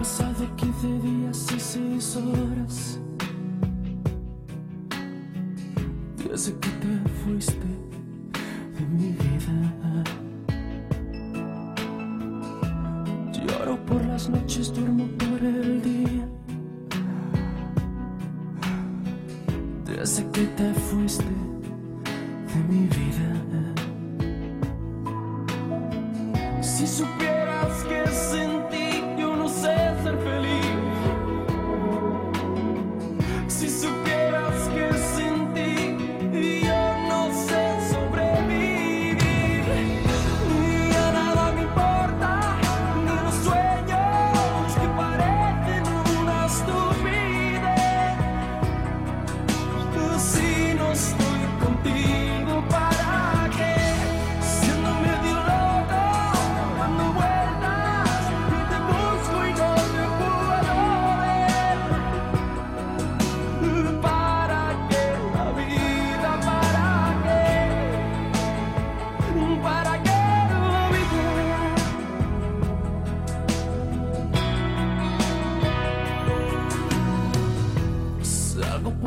pasado 15 días y 6 horas desde que te fuiste de mi vida. Lloro por las noches, duermo por el día. Desde que te fuiste de mi vida. Si supieras que sin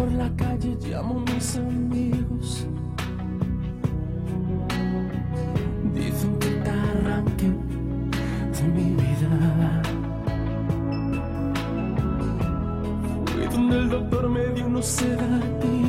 por la calle, llamo a mis amigos. Dicen que te arranque de mi vida. Fui donde el doctor me dio unos sedativos.